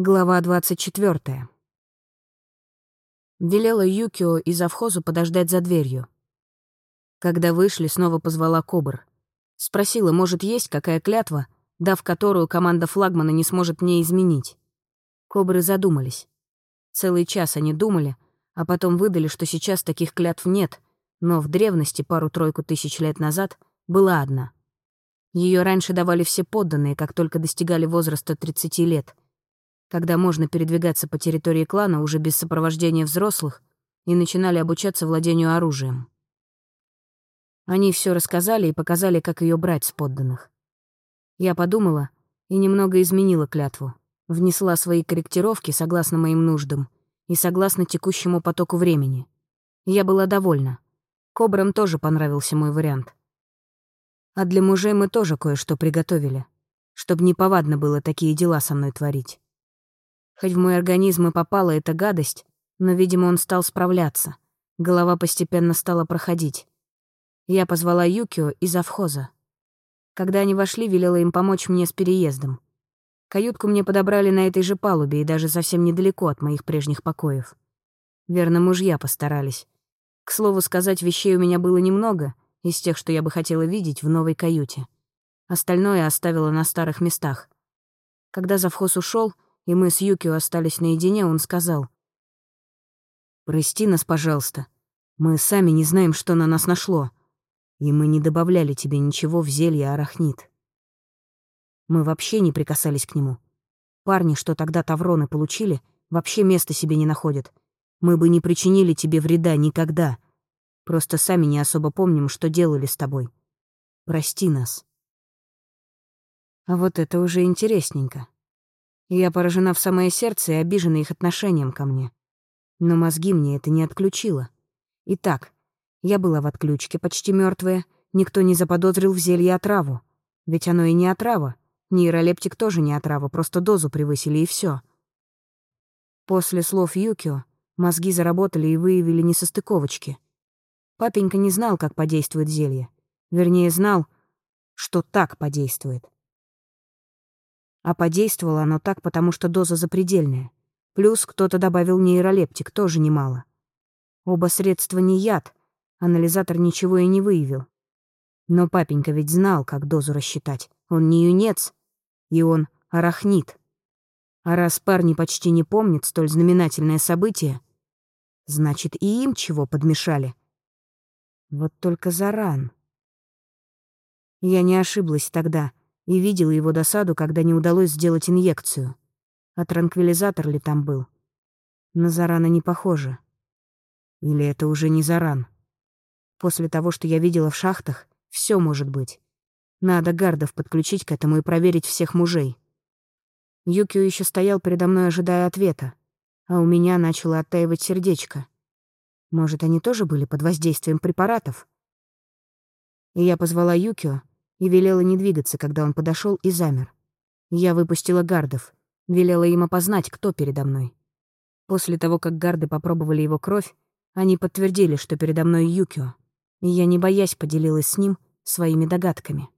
Глава 24. Велела Юкио и завхозу подождать за дверью. Когда вышли, снова позвала Кобр. Спросила, может, есть какая клятва, дав которую команда флагмана не сможет мне изменить. Кобры задумались. Целый час они думали, а потом выдали, что сейчас таких клятв нет, но в древности, пару-тройку тысяч лет назад, была одна. Ее раньше давали все подданные, как только достигали возраста 30 лет — когда можно передвигаться по территории клана уже без сопровождения взрослых, и начинали обучаться владению оружием. Они все рассказали и показали, как ее брать с подданных. Я подумала и немного изменила клятву, внесла свои корректировки согласно моим нуждам и согласно текущему потоку времени. Я была довольна. Кобрам тоже понравился мой вариант. А для мужей мы тоже кое-что приготовили, чтобы неповадно было такие дела со мной творить. Хоть в мой организм и попала эта гадость, но, видимо, он стал справляться. Голова постепенно стала проходить. Я позвала Юкио и завхоза. Когда они вошли, велела им помочь мне с переездом. Каютку мне подобрали на этой же палубе и даже совсем недалеко от моих прежних покоев. Верно, мужья постарались. К слову сказать, вещей у меня было немного, из тех, что я бы хотела видеть в новой каюте. Остальное оставила на старых местах. Когда завхоз ушел, и мы с Юкио остались наедине, он сказал. «Прости нас, пожалуйста. Мы сами не знаем, что на нас нашло, и мы не добавляли тебе ничего в зелье арахнит. Мы вообще не прикасались к нему. Парни, что тогда тавроны получили, вообще места себе не находят. Мы бы не причинили тебе вреда никогда. Просто сами не особо помним, что делали с тобой. Прости нас». А вот это уже интересненько. Я поражена в самое сердце и обижена их отношением ко мне. Но мозги мне это не отключило. Итак, я была в отключке, почти мертвая. Никто не заподозрил в зелье отраву. Ведь оно и не отрава. Нейролептик тоже не отрава, просто дозу превысили и все. После слов Юкио мозги заработали и выявили несостыковочки. Папенька не знал, как подействует зелье. Вернее, знал, что так подействует. А подействовало оно так, потому что доза запредельная. Плюс кто-то добавил нейролептик, тоже немало. Оба средства не яд, анализатор ничего и не выявил. Но папенька ведь знал, как дозу рассчитать. Он не юнец, и он арахнит. А раз парни почти не помнят столь знаменательное событие, значит, и им чего подмешали. Вот только заран. Я не ошиблась тогда и видела его досаду, когда не удалось сделать инъекцию. А транквилизатор ли там был? На Зарана не похоже. Или это уже не Заран? После того, что я видела в шахтах, все может быть. Надо гардов подключить к этому и проверить всех мужей. Юкио еще стоял передо мной, ожидая ответа, а у меня начало оттаивать сердечко. Может, они тоже были под воздействием препаратов? И я позвала Юкио, и велела не двигаться, когда он подошел и замер. Я выпустила гардов, велела им опознать, кто передо мной. После того, как гарды попробовали его кровь, они подтвердили, что передо мной Юкио, и я, не боясь, поделилась с ним своими догадками.